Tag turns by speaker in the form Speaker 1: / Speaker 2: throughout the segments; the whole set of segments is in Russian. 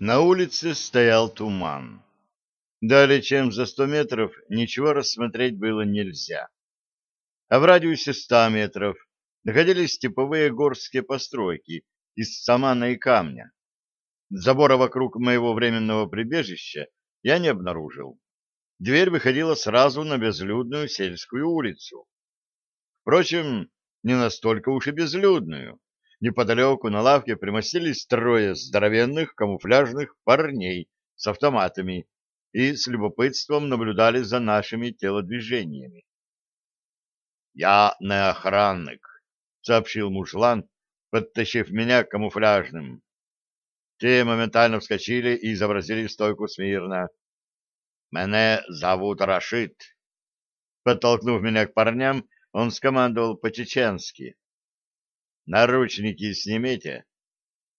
Speaker 1: На улице стоял туман. Далее, чем за сто метров, ничего рассмотреть было нельзя. А в радиусе ста метров находились типовые горские постройки из самана и камня. Забора вокруг моего временного прибежища я не обнаружил. Дверь выходила сразу на безлюдную сельскую улицу. Впрочем, не настолько уж и безлюдную. Неподалеку на лавке примостились трое здоровенных камуфляжных парней с автоматами и с любопытством наблюдали за нашими телодвижениями. «Я не охранник», — сообщил мужлан, подтащив меня к камуфляжным. Те моментально вскочили и изобразили стойку смирно. «Мене зовут Рашид». Подтолкнув меня к парням, он скомандовал по-чеченски. Наручники снимите.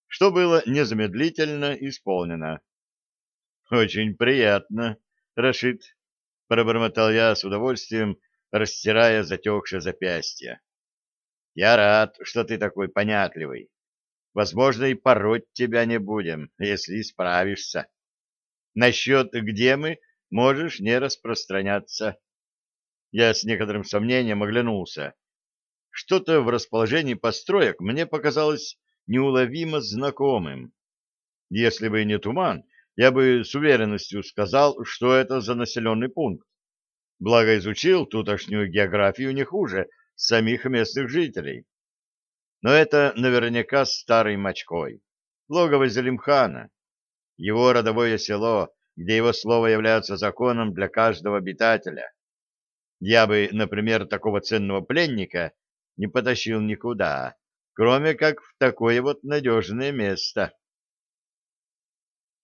Speaker 1: Что было незамедлительно исполнено. Очень приятно, Рашид, пробормотал я с удовольствием, растирая затекшее запястье. Я рад, что ты такой понятливый. Возможно, и пороть тебя не будем, если справишься. Насчет где мы, можешь не распространяться. Я с некоторым сомнением оглянулся. Что-то в расположении построек мне показалось неуловимо знакомым. Если бы не туман, я бы с уверенностью сказал, что это за населенный пункт. Благо изучил тутошнюю географию не хуже самих местных жителей. Но это наверняка старый Мачкой, логово Зелимхана, его родовое село, где его слово является законом для каждого обитателя. Я бы, например, такого ценного пленника не потащил никуда, кроме как в такое вот надежное место.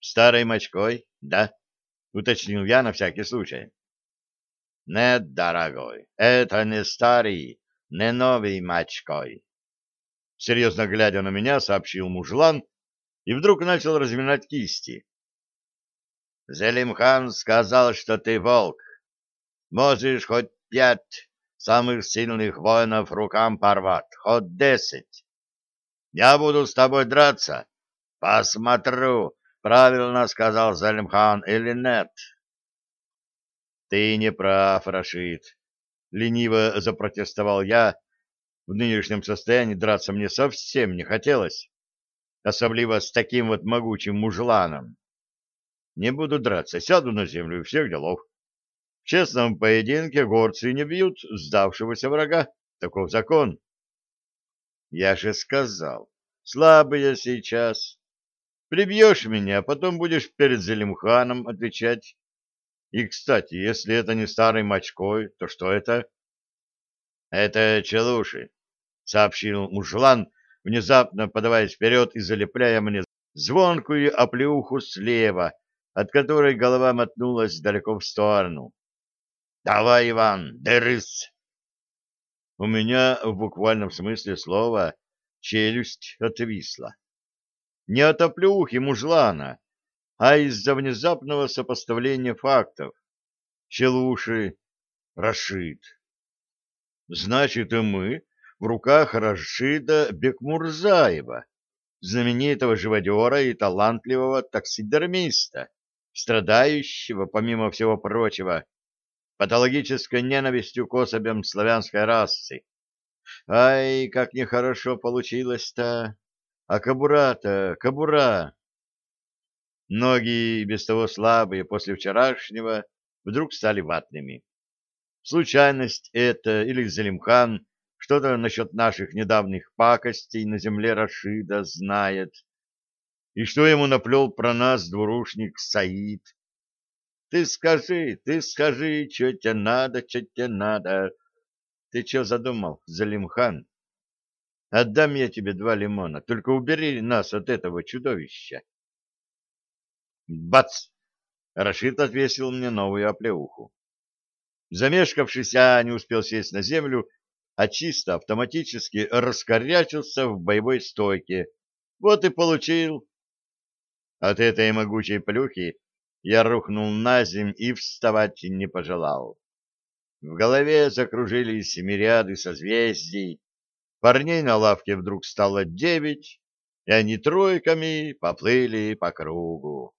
Speaker 1: «Старой мочкой, да?» — уточнил я на всякий случай. «Нет, дорогой, это не старый, не новый мочкой». Серьезно глядя на меня, сообщил мужлан и вдруг начал разминать кисти. «Зелимхан сказал, что ты волк. Можешь хоть пять самых сильных воинов рукам порвать, хоть десять. Я буду с тобой драться. Посмотрю, правильно сказал Залимхан или нет. Ты не прав, Рашид. Лениво запротестовал я. В нынешнем состоянии драться мне совсем не хотелось. Особливо с таким вот могучим мужланом. Не буду драться, сяду на землю и всех делов. В честном поединке горцы не бьют сдавшегося врага. Таков закон. Я же сказал, слабый я сейчас. Прибьешь меня, а потом будешь перед Зелимханом отвечать. И, кстати, если это не старый мочкой, то что это? Это челуши, сообщил мужлан, внезапно подаваясь вперед и залепляя мне звонкую оплеуху слева, от которой голова мотнулась далеко в сторону. Давай, Иван, дырыс! У меня в буквальном смысле слова челюсть отвисла. Не от оплеухи мужлана, а из-за внезапного сопоставления фактов. Челуши, Рашид. Значит, и мы в руках Рашида Бекмурзаева, знаменитого живодера и талантливого таксидермиста, страдающего, помимо всего прочего, патологической ненавистью к особям славянской расы. Ай, как нехорошо получилось-то! А кабура-то, кабура! Ноги, без того слабые после вчерашнего, вдруг стали ватными. Случайность это или Залимхан что-то насчет наших недавних пакостей на земле Рашида знает. И что ему наплел про нас двурушник Саид, ты скажи, ты скажи, что тебе надо, что тебе надо. Ты что задумал, Залимхан? Отдам я тебе два лимона, только убери нас от этого чудовища. Бац! Рашид отвесил мне новую оплеуху. Замешкавшись, я не успел сесть на землю, а чисто автоматически раскорячился в боевой стойке. Вот и получил. От этой могучей плюхи я рухнул на земь и вставать не пожелал. В голове закружились мириады созвездий, парней на лавке вдруг стало девять, и они тройками поплыли по кругу.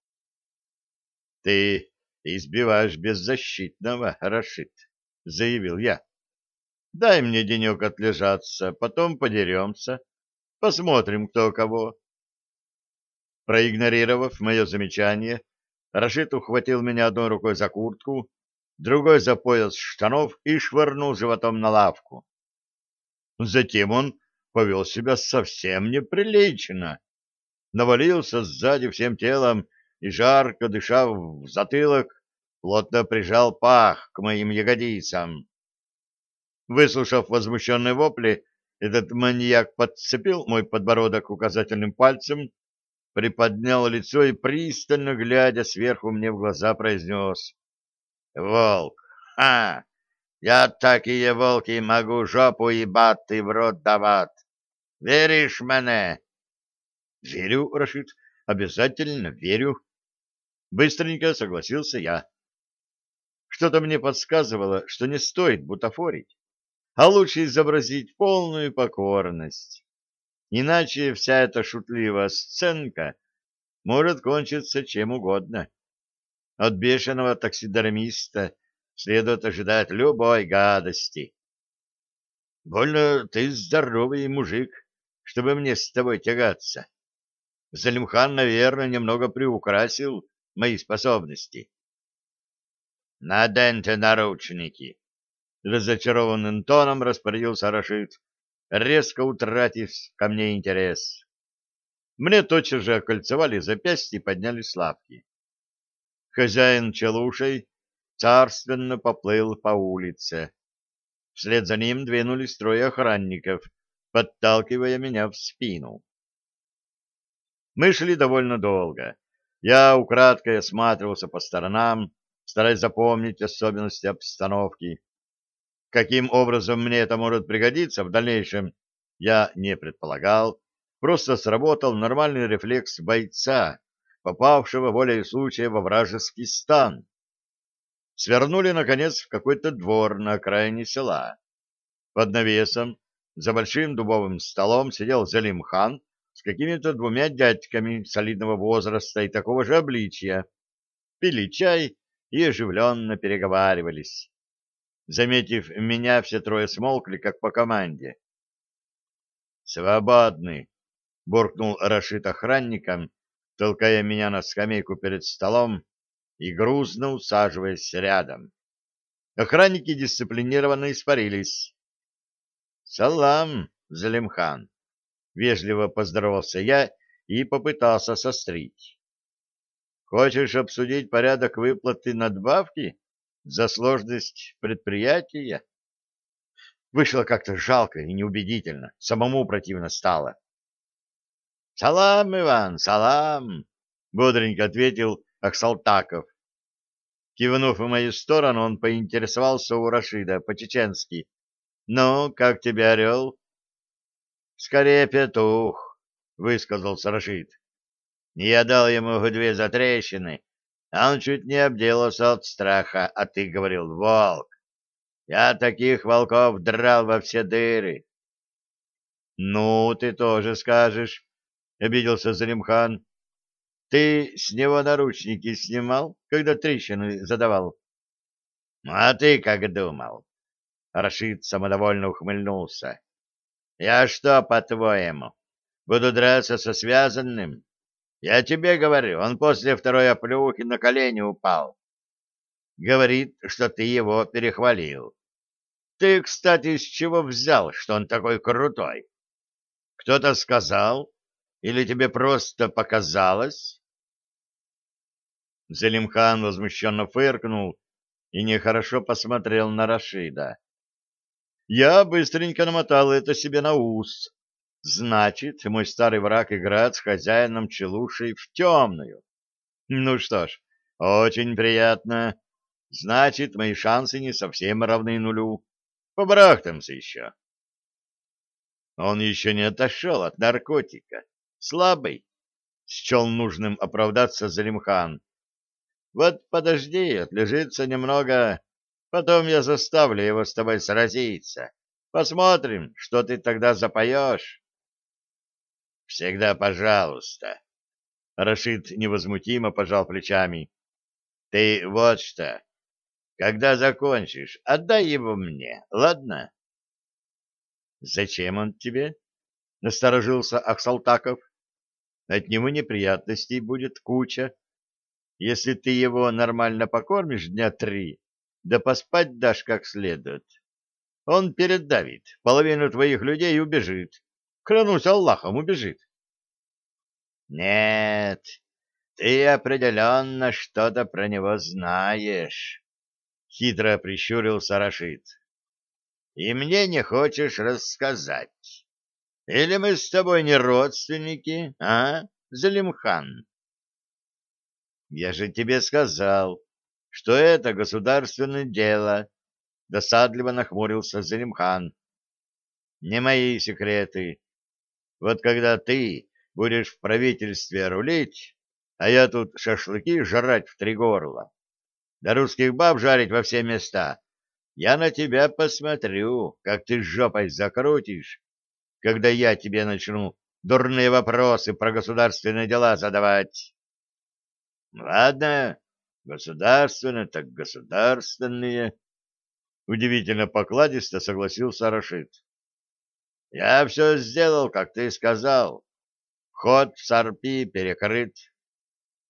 Speaker 1: — Ты избиваешь беззащитного, Рашид, — заявил я. — Дай мне денек отлежаться, потом подеремся, посмотрим, кто кого. Проигнорировав мое замечание, Рашид ухватил меня одной рукой за куртку, другой за пояс штанов и швырнул животом на лавку. Затем он повел себя совсем неприлично. Навалился сзади всем телом и, жарко дыша в затылок, плотно прижал пах к моим ягодицам. Выслушав возмущенные вопли, этот маньяк подцепил мой подбородок указательным пальцем приподнял лицо и, пристально глядя сверху мне в глаза, произнес. — Волк! Ха! Я такие волки могу жопу ебать и в рот давать. Веришь мне? — Верю, Рашид, обязательно верю. Быстренько согласился я. Что-то мне подсказывало, что не стоит бутафорить, а лучше изобразить полную покорность. Иначе вся эта шутливая сценка может кончиться чем угодно. От бешеного таксидермиста следует ожидать любой гадости. Больно ты здоровый мужик, чтобы мне с тобой тягаться. Залимхан, наверное, немного приукрасил мои способности. Наденьте наручники. Разочарованным тоном распорядился Рашид резко утратив ко мне интерес. Мне тотчас же окольцевали запястья и подняли славки. Хозяин челушей царственно поплыл по улице. Вслед за ним двинулись трое охранников, подталкивая меня в спину. Мы шли довольно долго. Я украдкой осматривался по сторонам, стараясь запомнить особенности обстановки. Каким образом мне это может пригодиться в дальнейшем, я не предполагал, просто сработал нормальный рефлекс бойца, попавшего волей случая во вражеский стан. Свернули, наконец, в какой-то двор на окраине села. Под навесом, за большим дубовым столом, сидел Залимхан с какими-то двумя дядьками солидного возраста и такого же обличия. Пили чай и оживленно переговаривались. Заметив меня, все трое смолкли, как по команде. «Свободны!» — буркнул Рашид охранником, толкая меня на скамейку перед столом и грузно усаживаясь рядом. Охранники дисциплинированно испарились. «Салам, Залимхан!» — вежливо поздоровался я и попытался сострить. «Хочешь обсудить порядок выплаты надбавки?» За сложность предприятия. Вышло как-то жалко и неубедительно, самому противно стало. — Салам, Иван, салам! — бодренько ответил Аксалтаков. Кивнув в мою сторону, он поинтересовался у Рашида по-чеченски. — Ну, как тебе, орел? — Скорее петух, — высказался Рашид. Я дал ему две затрещины, он чуть не обделался от страха, а ты говорил «волк». Я таких волков драл во все дыры. — Ну, ты тоже скажешь, — обиделся Залимхан. — Ты с него наручники снимал, когда трещины задавал? — А ты как думал? Рашид самодовольно ухмыльнулся. — Я что, по-твоему, буду драться со связанным? Я тебе говорю, он после второй оплюхи на колени упал. Говорит, что ты его перехвалил. Ты, кстати, с чего взял, что он такой крутой? Кто-то сказал? Или тебе просто показалось? Залимхан возмущенно фыркнул и нехорошо посмотрел на Рашида. Я быстренько намотал это себе на ус Значит, мой старый враг играет с хозяином Челушей в темную. Ну что ж, очень приятно. Значит, мои шансы не совсем равны нулю. Побрахтаемся еще. Он еще не отошел от наркотика. Слабый. Счел нужным оправдаться Залимхан. Вот подожди, отлежится немного. Потом я заставлю его с тобой сразиться. Посмотрим, что ты тогда запоешь. Всегда пожалуйста. Рашид невозмутимо пожал плечами. Ты вот что. Когда закончишь, отдай его мне, ладно? Зачем он тебе? Насторожился Аксалтаков. От него неприятностей будет куча. Если ты его нормально покормишь дня три, да поспать дашь как следует, он передавит половину твоих людей и убежит. Клянусь Аллахом, убежит. Нет, ты определенно что-то про него знаешь, хитро прищурился Рашид. И мне не хочешь рассказать. Или мы с тобой не родственники, а, Залимхан? Я же тебе сказал, что это государственное дело, досадливо нахмурился Залимхан. Не мои секреты. Вот когда ты будешь в правительстве рулить, а я тут шашлыки жрать в три горла, да русских баб жарить во все места, я на тебя посмотрю, как ты жопой закрутишь, когда я тебе начну дурные вопросы про государственные дела задавать. Ладно, государственные так государственные. Удивительно покладисто согласился Рашид. Я все сделал, как ты сказал. Ход в Сарпи перекрыт.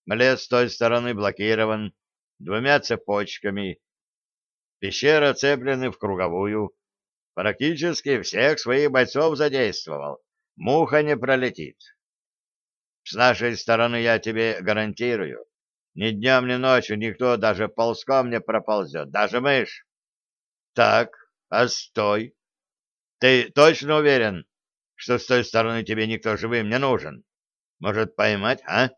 Speaker 1: Лес с той стороны блокирован двумя цепочками. Пещера цеплены в круговую. Практически всех своих бойцов задействовал. Муха не пролетит. С нашей стороны я тебе гарантирую. Ни днем, ни ночью никто даже ползком не проползет, даже мышь. Так, а стой. Ты точно уверен, что с той стороны тебе никто живым не нужен? Может, поймать, а?